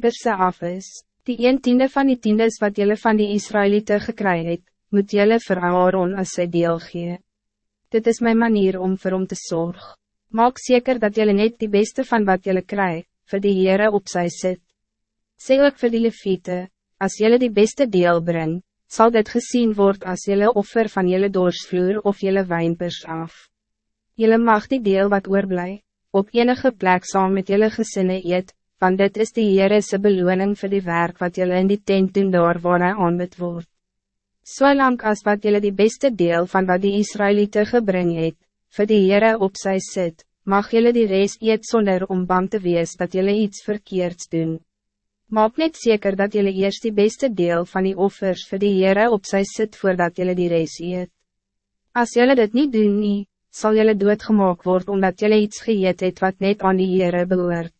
perse af is, die een tiende van die tiendes wat jullie van die Israëlieten gekry het, moet jullie vir Aaron as sy deel gee. Dit is mijn manier om vir hom te zorgen. Maak zeker dat jullie net die beste van wat jullie krijgen, voor die Heere op sy sit. Sê ook vir die leviete, as jullie die beste deel brengen, zal dit gezien worden als jullie offer van jullie doorsvloer of jullie wijnpers af. Jullie mag die deel wat oorblij, op enige plek saam met jullie gezinnen eet, want dit is die Heerese beloning voor die werk wat jullie in die tent doen daar waar hy aanbid word. So lang as wat jullie die beste deel van wat die Israëlieten gebring het, vir die Heere op sy sit, mag jullie die reis eet zonder om bang te wees dat jullie iets verkeerds doen. Maak net zeker dat jullie eerst die beste deel van die offers voor die Heere op sy sit voordat jullie die reis eet. Als jullie dit niet doen nie, zal jullie doodgemaak worden omdat jullie iets geëet het wat net aan die Heere behoort.